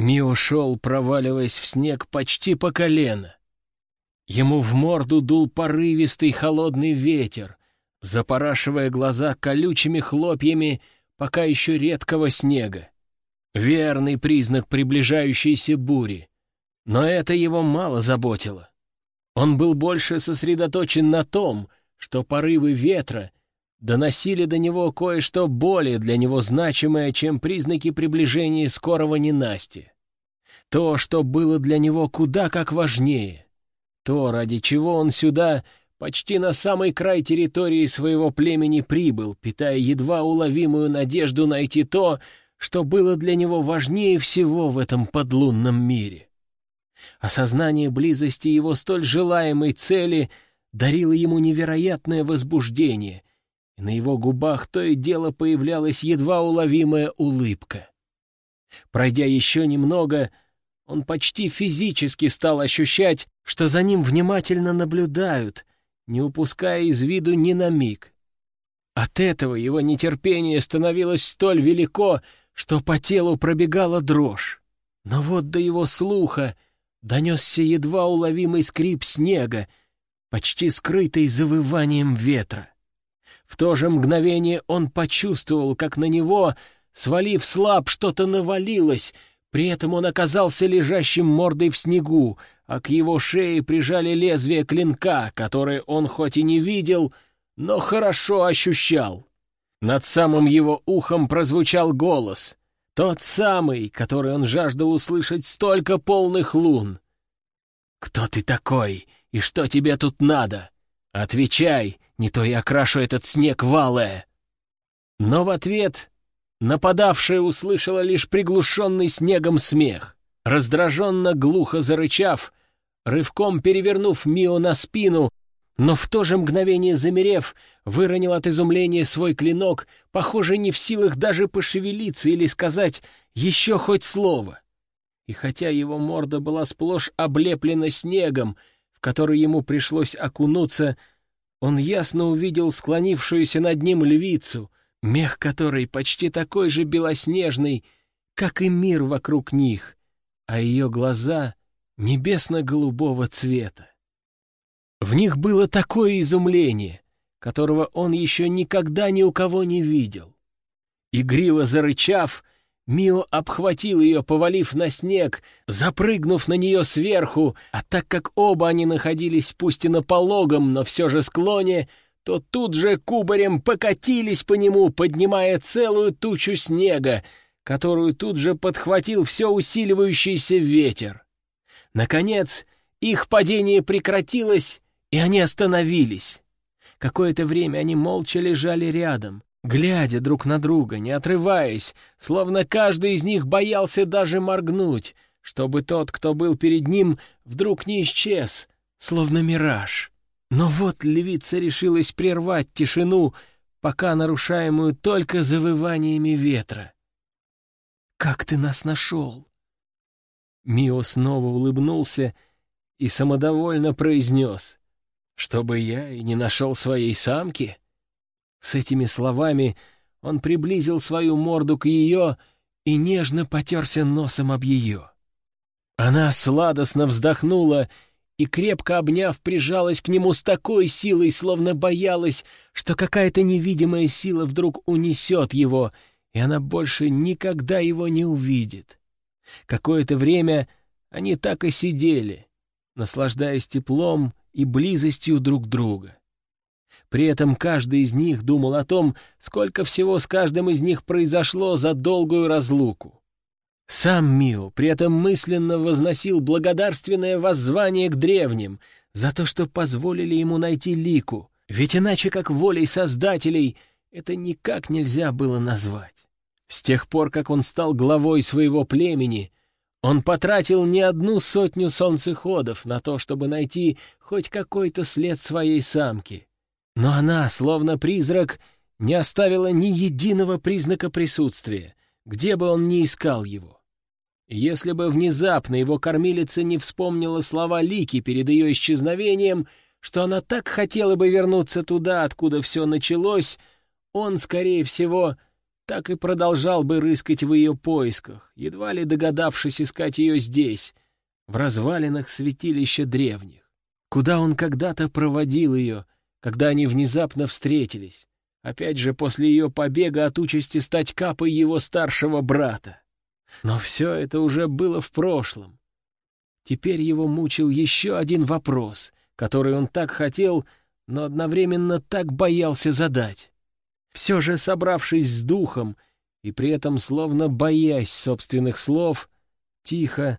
Мио шел, проваливаясь в снег почти по колено. Ему в морду дул порывистый холодный ветер, запорашивая глаза колючими хлопьями пока еще редкого снега. Верный признак приближающейся бури. Но это его мало заботило. Он был больше сосредоточен на том, что порывы ветра доносили до него кое-что более для него значимое, чем признаки приближения скорого ненастья. То, что было для него куда как важнее. То, ради чего он сюда почти на самый край территории своего племени прибыл, питая едва уловимую надежду найти то, что было для него важнее всего в этом подлунном мире. Осознание близости его столь желаемой цели дарило ему невероятное возбуждение — на его губах то и дело появлялась едва уловимая улыбка. Пройдя еще немного, он почти физически стал ощущать, что за ним внимательно наблюдают, не упуская из виду ни на миг. От этого его нетерпение становилось столь велико, что по телу пробегала дрожь. Но вот до его слуха донесся едва уловимый скрип снега, почти скрытый завыванием ветра. В то же мгновение он почувствовал, как на него, свалив слаб, что-то навалилось, при этом он оказался лежащим мордой в снегу, а к его шее прижали лезвие клинка, которое он хоть и не видел, но хорошо ощущал. Над самым его ухом прозвучал голос, тот самый, который он жаждал услышать столько полных лун. «Кто ты такой и что тебе тут надо? Отвечай, не то я окрашу этот снег валое. Но в ответ нападавшая услышала лишь приглушенный снегом смех. Раздраженно глухо зарычав, рывком перевернув Мио на спину, но в то же мгновение замерев, выронил от изумления свой клинок, похоже, не в силах даже пошевелиться или сказать еще хоть слово. И хотя его морда была сплошь облеплена снегом, в который ему пришлось окунуться, он ясно увидел склонившуюся над ним львицу, мех которой почти такой же белоснежный, как и мир вокруг них, а ее глаза небесно-голубого цвета. В них было такое изумление, которого он еще никогда ни у кого не видел. Игриво зарычав, Мио обхватил ее, повалив на снег, запрыгнув на нее сверху, а так как оба они находились пусть и на пологом, но все же склоне, то тут же кубарем покатились по нему, поднимая целую тучу снега, которую тут же подхватил все усиливающийся ветер. Наконец, их падение прекратилось, и они остановились. Какое-то время они молча лежали рядом, глядя друг на друга, не отрываясь, словно каждый из них боялся даже моргнуть, чтобы тот, кто был перед ним, вдруг не исчез, словно мираж. Но вот львица решилась прервать тишину, пока нарушаемую только завываниями ветра. «Как ты нас нашел?» Мио снова улыбнулся и самодовольно произнес, «Чтобы я и не нашел своей самки?» С этими словами он приблизил свою морду к ее и нежно потерся носом об ее. Она сладостно вздохнула и, крепко обняв, прижалась к нему с такой силой, словно боялась, что какая-то невидимая сила вдруг унесет его, и она больше никогда его не увидит. Какое-то время они так и сидели, наслаждаясь теплом и близостью друг друга. При этом каждый из них думал о том, сколько всего с каждым из них произошло за долгую разлуку. Сам Мио при этом мысленно возносил благодарственное воззвание к древним за то, что позволили ему найти Лику, ведь иначе как волей создателей это никак нельзя было назвать. С тех пор, как он стал главой своего племени, он потратил не одну сотню солнцеходов на то, чтобы найти хоть какой-то след своей самки — но она, словно призрак, не оставила ни единого признака присутствия, где бы он ни искал его. Если бы внезапно его кормилица не вспомнила слова Лики перед ее исчезновением, что она так хотела бы вернуться туда, откуда все началось, он, скорее всего, так и продолжал бы рыскать в ее поисках, едва ли догадавшись искать ее здесь, в развалинах святилища древних, куда он когда-то проводил ее, когда они внезапно встретились, опять же после ее побега от участи стать капой его старшего брата. Но все это уже было в прошлом. Теперь его мучил еще один вопрос, который он так хотел, но одновременно так боялся задать. Все же, собравшись с духом и при этом словно боясь собственных слов, тихо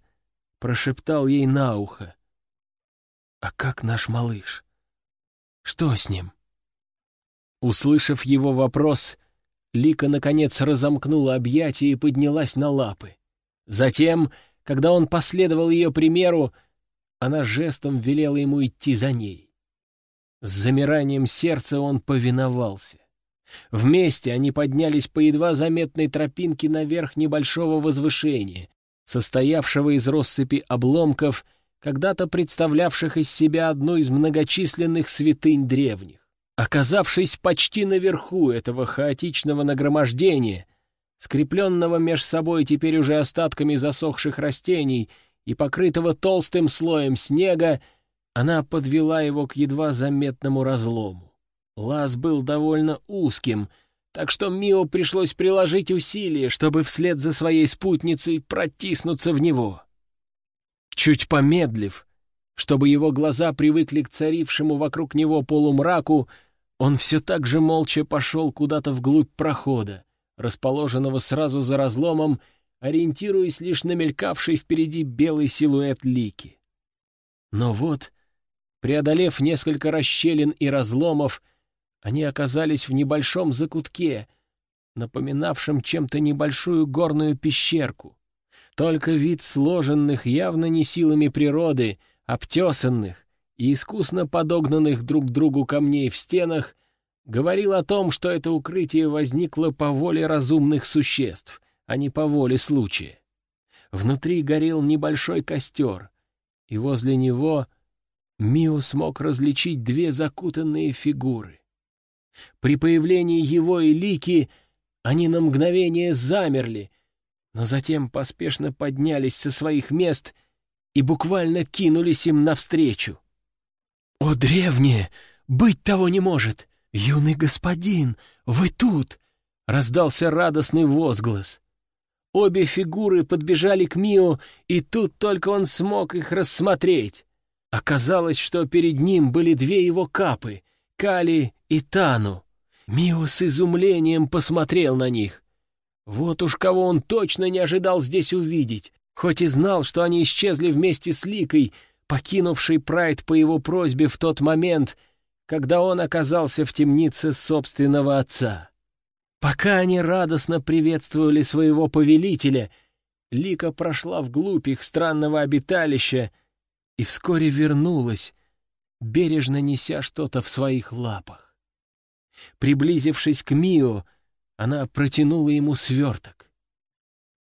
прошептал ей на ухо. «А как наш малыш? Что с ним?» Услышав его вопрос, Лика, наконец, разомкнула объятия и поднялась на лапы. Затем, когда он последовал ее примеру, она жестом велела ему идти за ней. С замиранием сердца он повиновался. Вместе они поднялись по едва заметной тропинке наверх небольшого возвышения, состоявшего из россыпи обломков, когда-то представлявших из себя одну из многочисленных святынь древних. Оказавшись почти наверху этого хаотичного нагромождения, скрепленного меж собой теперь уже остатками засохших растений и покрытого толстым слоем снега, она подвела его к едва заметному разлому. Лаз был довольно узким, так что Мио пришлось приложить усилия, чтобы вслед за своей спутницей протиснуться в него. Чуть помедлив, чтобы его глаза привыкли к царившему вокруг него полумраку, он все так же молча пошел куда-то вглубь прохода, расположенного сразу за разломом, ориентируясь лишь на мелькавший впереди белый силуэт Лики. Но вот, преодолев несколько расщелин и разломов, они оказались в небольшом закутке, напоминавшем чем-то небольшую горную пещерку. Только вид сложенных явно не силами природы, обтесанных, и искусно подогнанных друг к другу камней в стенах говорил о том, что это укрытие возникло по воле разумных существ, а не по воле случая. Внутри горел небольшой костер, и возле него Мио смог различить две закутанные фигуры. При появлении его и Лики они на мгновение замерли, но затем поспешно поднялись со своих мест и буквально кинулись им навстречу. «О, древние! Быть того не может! Юный господин, вы тут!» — раздался радостный возглас. Обе фигуры подбежали к Мио, и тут только он смог их рассмотреть. Оказалось, что перед ним были две его капы — Кали и Тану. Мио с изумлением посмотрел на них. Вот уж кого он точно не ожидал здесь увидеть, хоть и знал, что они исчезли вместе с Ликой — покинувший Прайд по его просьбе в тот момент, когда он оказался в темнице собственного отца. Пока они радостно приветствовали своего повелителя, Лика прошла вглубь их странного обиталища и вскоре вернулась, бережно неся что-то в своих лапах. Приблизившись к Мио, она протянула ему сверток.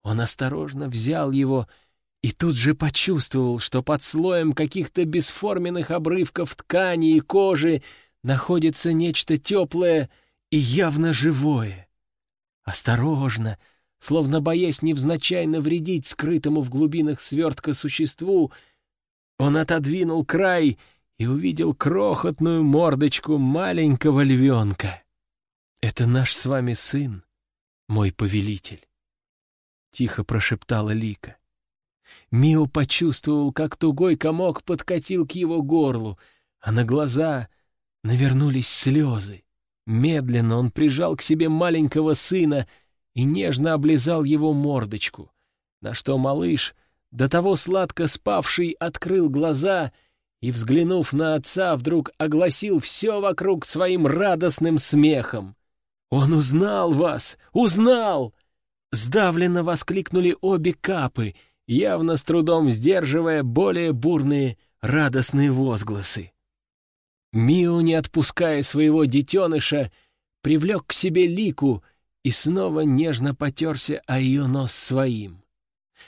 Он осторожно взял его и тут же почувствовал, что под слоем каких-то бесформенных обрывков ткани и кожи находится нечто теплое и явно живое. Осторожно, словно боясь невзначай навредить скрытому в глубинах свертка существу, он отодвинул край и увидел крохотную мордочку маленького львенка. «Это наш с вами сын, мой повелитель», — тихо прошептала Лика. Мио почувствовал, как тугой комок подкатил к его горлу, а на глаза навернулись слезы. Медленно он прижал к себе маленького сына и нежно облизал его мордочку, на что малыш, до того сладко спавший, открыл глаза и, взглянув на отца, вдруг огласил все вокруг своим радостным смехом. «Он узнал вас! Узнал!» Сдавленно воскликнули обе капы — явно с трудом сдерживая более бурные радостные возгласы. Мио, не отпуская своего детеныша, привлек к себе Лику и снова нежно потерся о ее нос своим.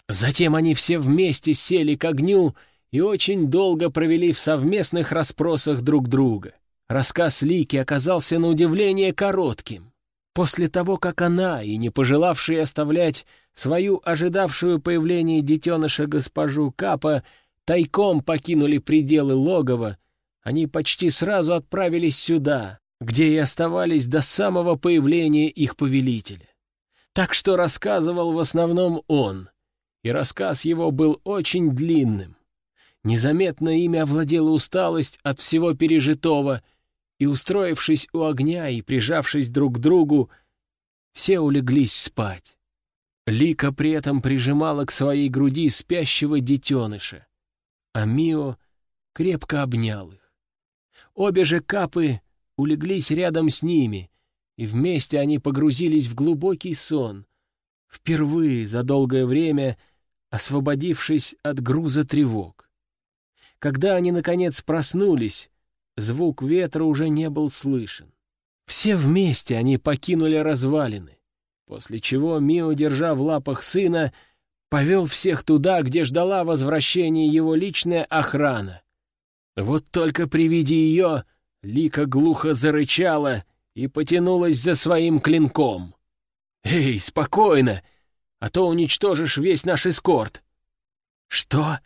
Затем они все вместе сели к огню и очень долго провели в совместных расспросах друг друга. Рассказ Лики оказался на удивление коротким. После того, как она, и не пожелавшая оставлять свою ожидавшую появления детеныша госпожу Капа, тайком покинули пределы логова, они почти сразу отправились сюда, где и оставались до самого появления их повелителя. Так что рассказывал в основном он, и рассказ его был очень длинным. Незаметно ими овладела усталость от всего пережитого, и, устроившись у огня и прижавшись друг к другу, все улеглись спать. Лика при этом прижимала к своей груди спящего детеныша, а Мио крепко обнял их. Обе же капы улеглись рядом с ними, и вместе они погрузились в глубокий сон, впервые за долгое время освободившись от груза тревог. Когда они, наконец, проснулись, звук ветра уже не был слышен. Все вместе они покинули развалины, после чего Мио, держа в лапах сына, повел всех туда, где ждала возвращения его личная охрана. Вот только при виде ее Лика глухо зарычала и потянулась за своим клинком. «Эй, спокойно, а то уничтожишь весь наш эскорт!» «Что?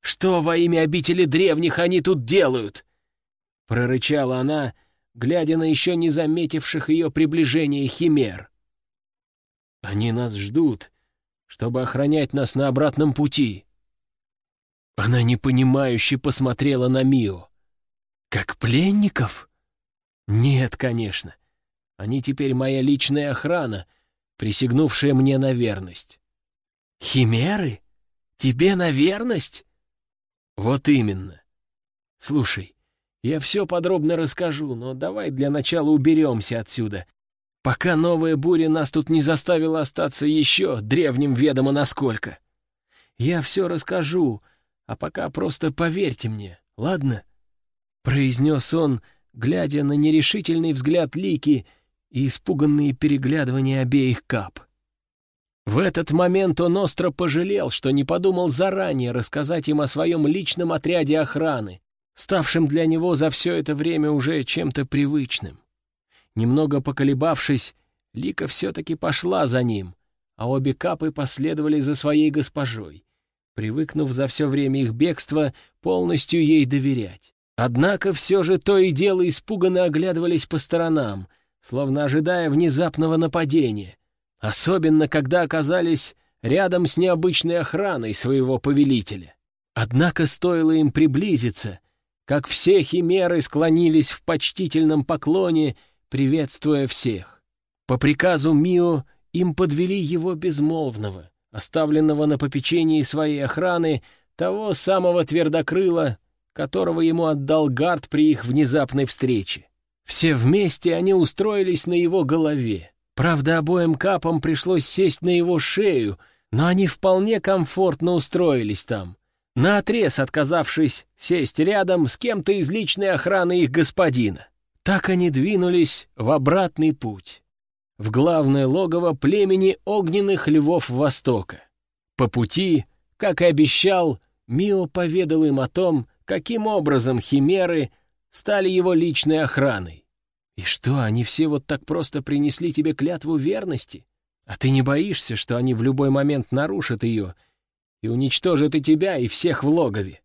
Что во имя обители древних они тут делают?» Прорычала она, глядя на еще не заметивших ее приближение химер. «Они нас ждут, чтобы охранять нас на обратном пути». Она непонимающе посмотрела на Мио. «Как пленников?» «Нет, конечно. Они теперь моя личная охрана, присягнувшая мне на верность». «Химеры? Тебе на верность?» «Вот именно. Слушай, я все подробно расскажу, но давай для начала уберемся отсюда, пока новая буря нас тут не заставила остаться еще древним ведомо насколько. Я все расскажу, а пока просто поверьте мне, ладно?» Произнес он, глядя на нерешительный взгляд Лики и испуганные переглядывания обеих кап. В этот момент он остро пожалел, что не подумал заранее рассказать им о своем личном отряде охраны, ставшем для него за все это время уже чем-то привычным. Немного поколебавшись, Лика все-таки пошла за ним, а обе капы последовали за своей госпожой привыкнув за все время их бегства полностью ей доверять. Однако все же то и дело испуганно оглядывались по сторонам, словно ожидая внезапного нападения, особенно когда оказались рядом с необычной охраной своего повелителя. Однако стоило им приблизиться, как все химеры склонились в почтительном поклоне, приветствуя всех. По приказу Мио им подвели его безмолвного, оставленного на попечении своей охраны, того самого твердокрыла, которого ему отдал Гард при их внезапной встрече. Все вместе они устроились на его голове. Правда, обоим капам пришлось сесть на его шею, но они вполне комфортно устроились там, наотрез отказавшись сесть рядом с кем-то из личной охраны их господина. Так они двинулись в обратный путь в главное логово племени огненных львов Востока. По пути, как и обещал, Мио поведал им о том, каким образом химеры стали его личной охраной. И что, они все вот так просто принесли тебе клятву верности? А ты не боишься, что они в любой момент нарушат ее и уничтожат и тебя, и всех в логове?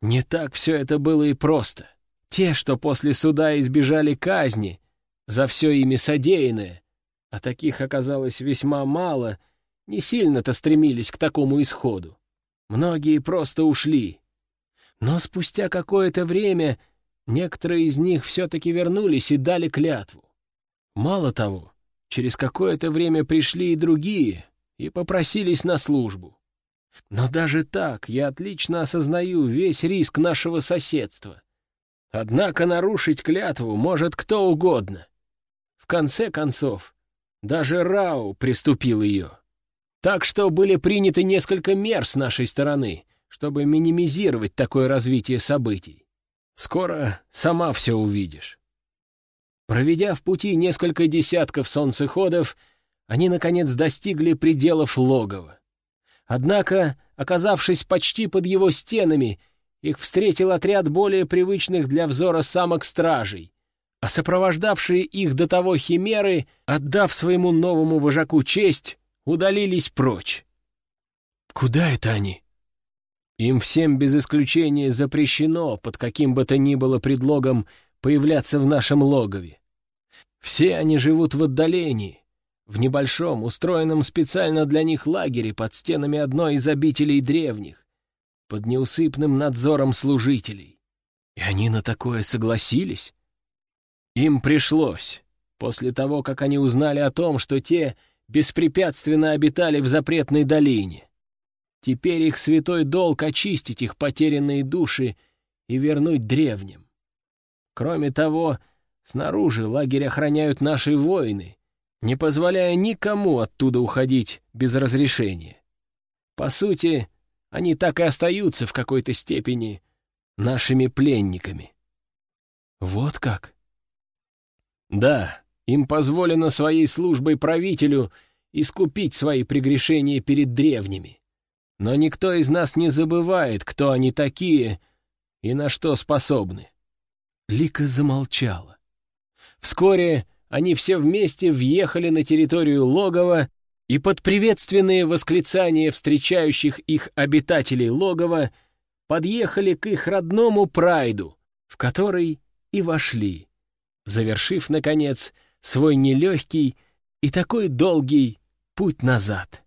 Не так все это было и просто. Те, что после суда избежали казни — за все ими содеянное, а таких оказалось весьма мало, не сильно-то стремились к такому исходу. Многие просто ушли. Но спустя какое-то время некоторые из них все-таки вернулись и дали клятву. Мало того, через какое-то время пришли и другие и попросились на службу. Но даже так я отлично осознаю весь риск нашего соседства. Однако нарушить клятву может кто угодно конце концов, даже Рау приступил ее. Так что были приняты несколько мер с нашей стороны, чтобы минимизировать такое развитие событий. Скоро сама все увидишь. Проведя в пути несколько десятков солнцеходов, они, наконец, достигли пределов логова. Однако, оказавшись почти под его стенами, их встретил отряд более привычных для взора самок стражей, а сопровождавшие их до того химеры, отдав своему новому вожаку честь, удалились прочь. Куда это они? Им всем без исключения запрещено под каким бы то ни было предлогом появляться в нашем логове. Все они живут в отдалении, в небольшом, устроенном специально для них лагере под стенами одной из обителей древних, под неусыпным надзором служителей. И они на такое согласились? Им пришлось, после того, как они узнали о том, что те беспрепятственно обитали в запретной долине. Теперь их святой долг — очистить их потерянные души и вернуть древним. Кроме того, снаружи лагерь охраняют наши воины, не позволяя никому оттуда уходить без разрешения. По сути, они так и остаются в какой-то степени нашими пленниками. Вот как? Да, им позволено своей службой правителю искупить свои прегрешения перед древними. Но никто из нас не забывает, кто они такие и на что способны. Лика замолчала. Вскоре они все вместе въехали на территорию логова, и под приветственные восклицания встречающих их обитателей логова подъехали к их родному прайду, в который и вошли, завершив, наконец, свой нелегкий и такой долгий путь назад.